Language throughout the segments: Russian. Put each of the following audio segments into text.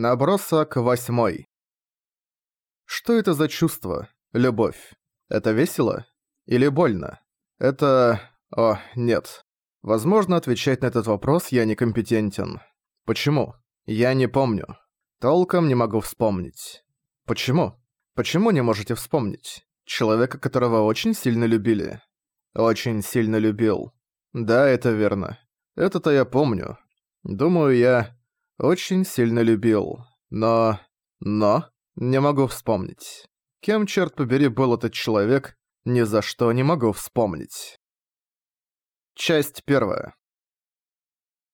Набросок восьмой. Что это за чувство? Любовь. Это весело? Или больно? Это... О, нет. Возможно, отвечать на этот вопрос я некомпетентен. Почему? Я не помню. Толком не могу вспомнить. Почему? Почему не можете вспомнить? Человека, которого очень сильно любили. Очень сильно любил. Да, это верно. Это-то я помню. Думаю, я очень сильно любил. Но... Но... Не могу вспомнить. Кем, черт побери, был этот человек, ни за что не могу вспомнить. Часть первая.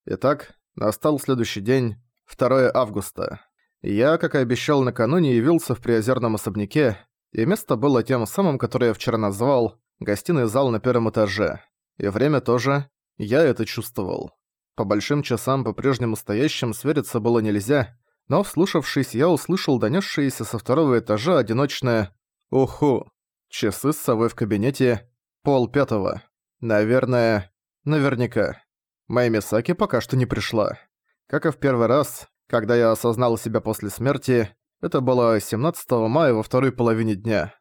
Итак, настал следующий день, 2 августа. Я, как и обещал накануне, явился в приозерном особняке, и место было тем самым, которое я вчера назвал, гостиный зал на первом этаже. И время тоже, я это чувствовал. По большим часам по-прежнему стоящим свериться было нельзя, но, вслушавшись, я услышал донесшееся со второго этажа одиночное «Уху». Часы с совой в кабинете. Пол пятого. Наверное... Наверняка. Моя Мисаки пока что не пришла. Как и в первый раз, когда я осознал себя после смерти, это было 17 мая во второй половине дня.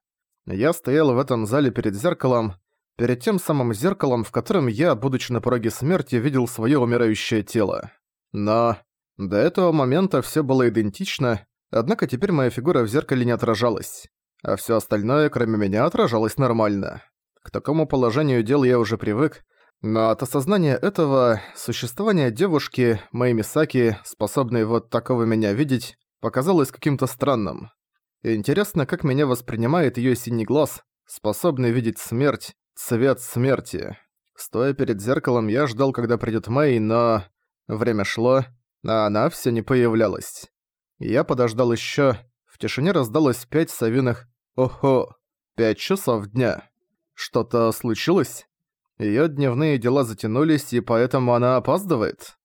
Я стоял в этом зале перед зеркалом, перед тем самым зеркалом, в котором я, будучи на пороге смерти, видел свое умирающее тело. Но до этого момента все было идентично, однако теперь моя фигура в зеркале не отражалась, а все остальное, кроме меня, отражалось нормально. К такому положению дел я уже привык, но от осознания этого существование девушки, моей Мисаки, способной вот такого меня видеть, показалось каким-то странным. интересно, как меня воспринимает ее синий глаз, способный видеть смерть, Цвет смерти. Стоя перед зеркалом, я ждал, когда придет Мэй, но... Время шло, а она все не появлялась. Я подождал еще. В тишине раздалось пять совиных «Охо!» Пять часов дня. Что-то случилось? Ее дневные дела затянулись, и поэтому она опаздывает?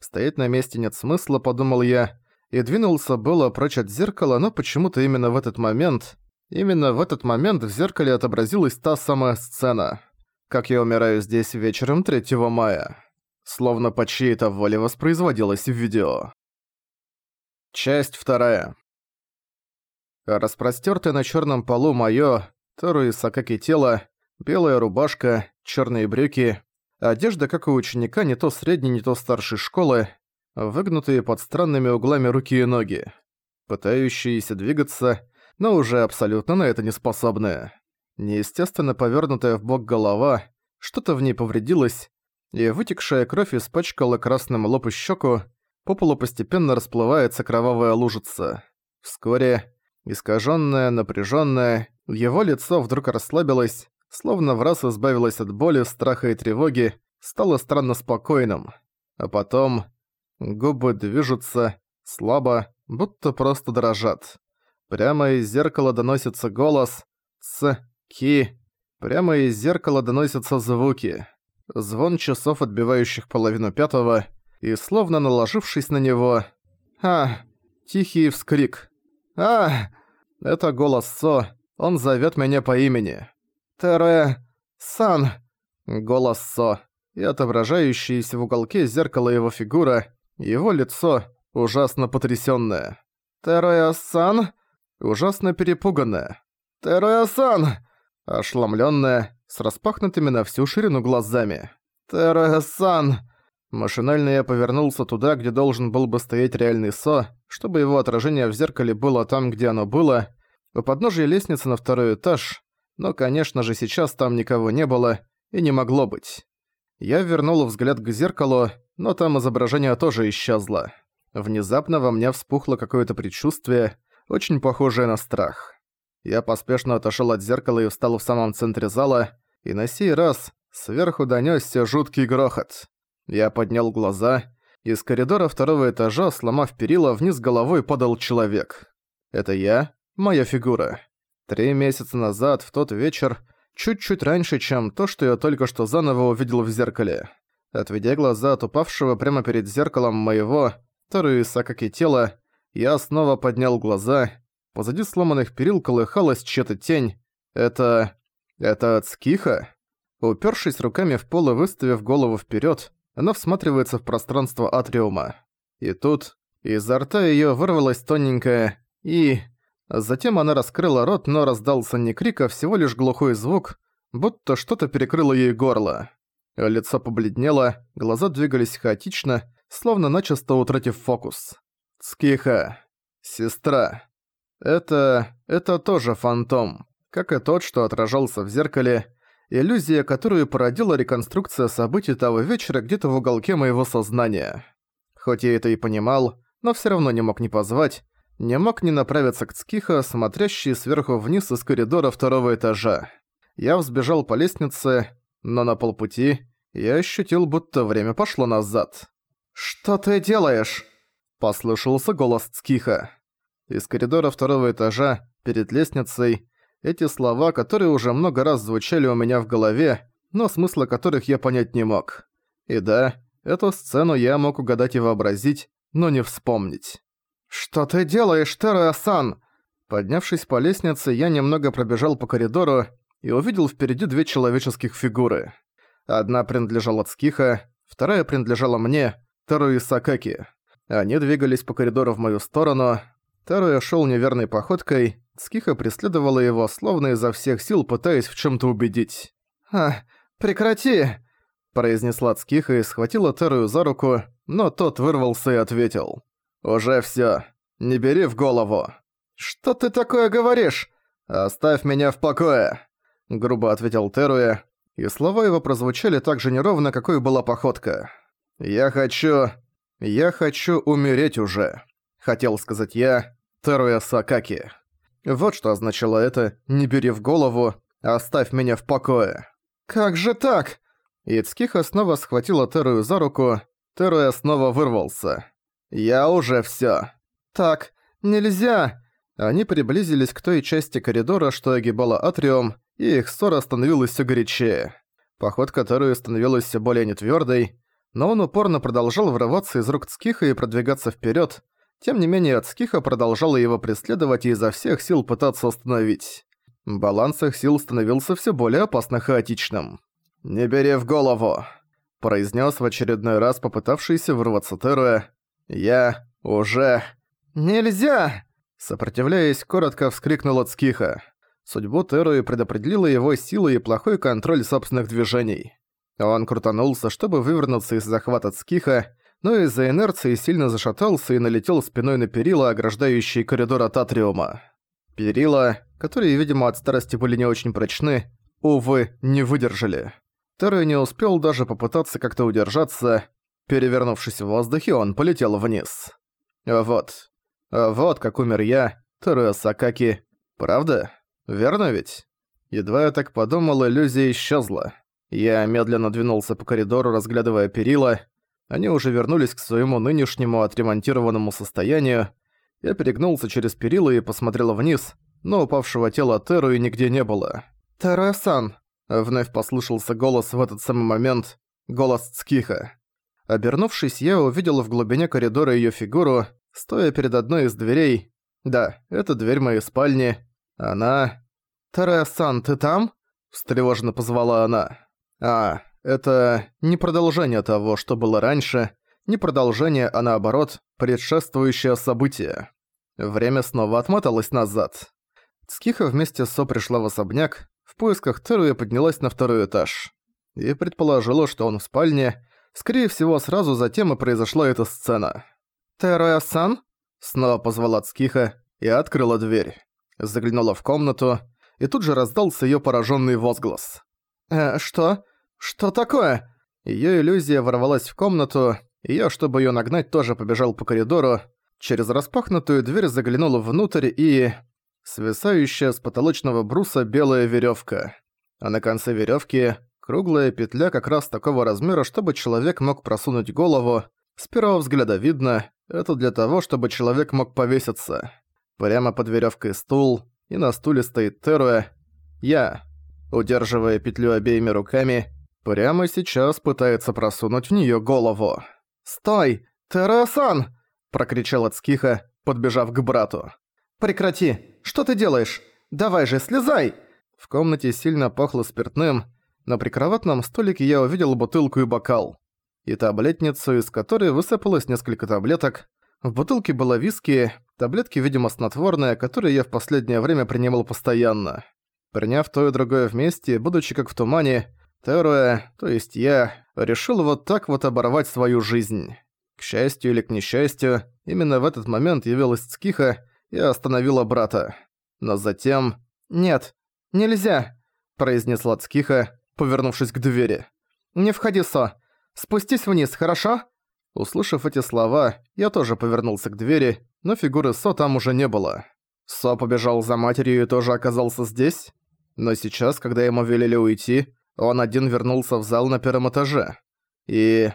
Стоять на месте нет смысла, подумал я, и двинулся было прочь от зеркала, но почему-то именно в этот момент Именно в этот момент в зеркале отобразилась та самая сцена. Как я умираю здесь вечером 3 мая. Словно по чьей-то воле воспроизводилось в видео. Часть вторая. Распростёртое на чёрном полу моё, Тору и Сакаки тело, белая рубашка, чёрные брюки, одежда, как у ученика, не то средней, не то старшей школы, выгнутые под странными углами руки и ноги, пытающиеся двигаться, но уже абсолютно на это не способная. Неестественно повернутая в бок голова, что-то в ней повредилось, и вытекшая кровь испачкала красным лоб и щеку, по полу постепенно расплывается кровавая лужица. Вскоре, искаженное, напряженное, его лицо вдруг расслабилось, словно в раз избавилось от боли, страха и тревоги, стало странно спокойным. А потом губы движутся, слабо, будто просто дрожат. Прямо из зеркала доносится голос «С», «Ки». Прямо из зеркала доносятся звуки. Звон часов, отбивающих половину пятого, и словно наложившись на него... А! Тихий вскрик. А! Это голос Со. Он зовет меня по имени. Тере... Сан. Голос Со. И отображающаяся в уголке зеркала его фигура, его лицо ужасно потрясённое. «Терея-сан?» Ужасно перепуганная. «Теруя-сан!» Ошеломлённая, с распахнутыми на всю ширину глазами. «Теруя-сан!» Машинально я повернулся туда, где должен был бы стоять реальный Со, чтобы его отражение в зеркале было там, где оно было, у подножия лестницы на второй этаж, но, конечно же, сейчас там никого не было и не могло быть. Я вернул взгляд к зеркалу, но там изображение тоже исчезло. Внезапно во мне вспухло какое-то предчувствие, очень похожее на страх. Я поспешно отошёл от зеркала и встал в самом центре зала, и на сей раз сверху донёсся жуткий грохот. Я поднял глаза, из коридора второго этажа, сломав перила, вниз головой падал человек. Это я, моя фигура. Три месяца назад, в тот вечер, чуть-чуть раньше, чем то, что я только что заново увидел в зеркале. Отведя глаза от упавшего прямо перед зеркалом моего, Торы Сакаки тела, я снова поднял глаза. Позади сломанных перил колыхалась чья-то тень. Это... это Цкиха? Упершись руками в пол и выставив голову вперед, она всматривается в пространство атриума. И тут Изо рта её вырвалось тоненькое «и...» Затем она раскрыла рот, но раздался не крик, а всего лишь глухой звук, будто что-то перекрыло ей горло. Лицо побледнело, глаза двигались хаотично, словно начисто утратив фокус. «Цкиха. Сестра. Это... это тоже фантом, как и тот, что отражался в зеркале, иллюзия, которую породила реконструкция событий того вечера где-то в уголке моего сознания. Хоть я это и понимал, но всё равно не мог не позвать, не мог не направиться к Цкиха, смотрящей сверху вниз из коридора второго этажа. Я взбежал по лестнице, но на полпути я ощутил, будто время пошло назад. «Что ты делаешь?» – послышался голос Цкиха. Из коридора второго этажа, перед лестницей, эти слова, которые уже много раз звучали у меня в голове, но смысла которых я понять не мог. И да, эту сцену я мог угадать и вообразить, но не вспомнить. «Что ты делаешь, Терра-сан?» Поднявшись по лестнице, я немного пробежал по коридору и увидел впереди две человеческих фигуры. Одна принадлежала Цкиха, вторая принадлежала мне, Теру и Сакаки. Они двигались по коридору в мою сторону. Теруя шел неверной походкой, Цкиха преследовала его, словно изо всех сил пытаясь в чем то убедить. «А, прекрати!» произнесла Цкиха и схватила Терую за руку, но тот вырвался и ответил. «Уже всё. Не бери в голову». «Что ты такое говоришь? Оставь меня в покое!» Грубо ответил Теруя, и слова его прозвучали так же неровно, какой была походка. «Я хочу... Я хочу умереть уже», — хотел сказать я, Теруя Сакаки. Вот что означало это «не бери в голову, оставь меня в покое». «Как же так?» Ицкиха снова схватила Терую за руку, Теруя снова вырвался. «Я уже всё». «Так, нельзя!» Они приблизились к той части коридора, что огибала Атриум, и их ссора становилась всё горячее. Походка Терую становилась всё более нетвёрдой, но он упорно продолжал врываться из рук Цкиха и продвигаться вперёд. Тем не менее, Цкиха продолжала его преследовать и изо всех сил пытаться остановить. Баланс их сил становился всё более опасно хаотичным. «Не бери в голову», — произнес в очередной раз попытавшийся вырваться Теруя, «Я уже...» «Нельзя!» Сопротивляясь, коротко вскрикнула Цкиха. Судьбу Теруи предопределила его сила и плохой контроль собственных движений. Он крутанулся, чтобы вывернуться из захвата Цкиха, но из-за инерции сильно зашатался и налетел спиной на перила, ограждающие коридор от Атриума. Перила, которые, видимо, от старости были не очень прочны, увы, не выдержали. Терра не успел даже попытаться как-то удержаться, Перевернувшись в воздухе, он полетел вниз. Вот. Вот как умер я, Теруя Сакаки. Правда? Верно ведь? Едва я так подумал, иллюзия исчезла. Я медленно двинулся по коридору, разглядывая перила. Они уже вернулись к своему нынешнему отремонтированному состоянию. Я перегнулся через перила и посмотрел вниз, но упавшего тела Теру и нигде не было. «Теруя-сан!» Вновь послышался голос в этот самый момент. Голос Цкиха. Обернувшись, я увидел в глубине коридора её фигуру, стоя перед одной из дверей. Да, это дверь моей спальни. Она... «Тарея-сан, ты там?» – встревоженно позвала она. «А, это не продолжение того, что было раньше, не продолжение, а наоборот, предшествующее событие. Время снова отмоталось назад. Цкиха вместе с Со пришла в особняк, в поисках Теруя поднялась на второй этаж. И предположила, что он в спальне, Скорее всего, сразу затем и произошла эта сцена. «Теруя-сан?» Снова позвала Цкиха и открыла дверь. Заглянула в комнату, и тут же раздался её поражённый возглас. «Э, что? Что такое?» Её иллюзия ворвалась в комнату, и я, чтобы её нагнать, тоже побежал по коридору. Через распахнутую дверь заглянула внутрь и... Свисающая с потолочного бруса белая верёвка. А на конце верёвки Круглая петля как раз такого размера, чтобы человек мог просунуть голову. С первого взгляда видно, это для того, чтобы человек мог повеситься. Прямо под веревкой стул, и на стуле стоит Теруя. Я, удерживая петлю обеими руками, прямо сейчас пытается просунуть в нее голову. «Стой! Теруя-сан!» – прокричала Цкиха, подбежав к брату. «Прекрати! Что ты делаешь? Давай же, слезай!» В комнате сильно пахло спиртным, на прикроватном столике я увидел бутылку и бокал. И таблетницу, из которой высыпалось несколько таблеток. В бутылке было виски, таблетки, видимо, снотворные, которые я в последнее время принимал постоянно. Приняв то и другое вместе, будучи как в тумане, Теруэ, то есть я, решил вот так вот оборвать свою жизнь. К счастью или к несчастью, именно в этот момент явилась Цкиха и остановила брата. Но затем... «Нет, нельзя!» – произнесла Цкиха, повернувшись к двери. «Не входи, Со. Спустись вниз, хорошо?» Услышав эти слова, я тоже повернулся к двери, но фигуры Со там уже не было. Со побежал за матерью и тоже оказался здесь? Но сейчас, когда ему велели уйти, он один вернулся в зал на первом этаже. И...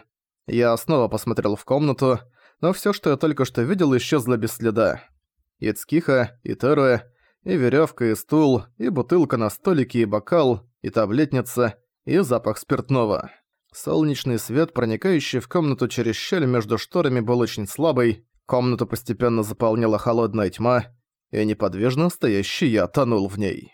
Я снова посмотрел в комнату, но всё, что я только что видел, исчезло без следа. И Цкиха, и Теруэ, и верёвка, и стул, и бутылка на столике, и бокал, и таблетница, и запах спиртного. Солнечный свет, проникающий в комнату через щель между шторами, был очень слабый, комнату постепенно заполняла холодная тьма, и неподвижно стоящий я тонул в ней.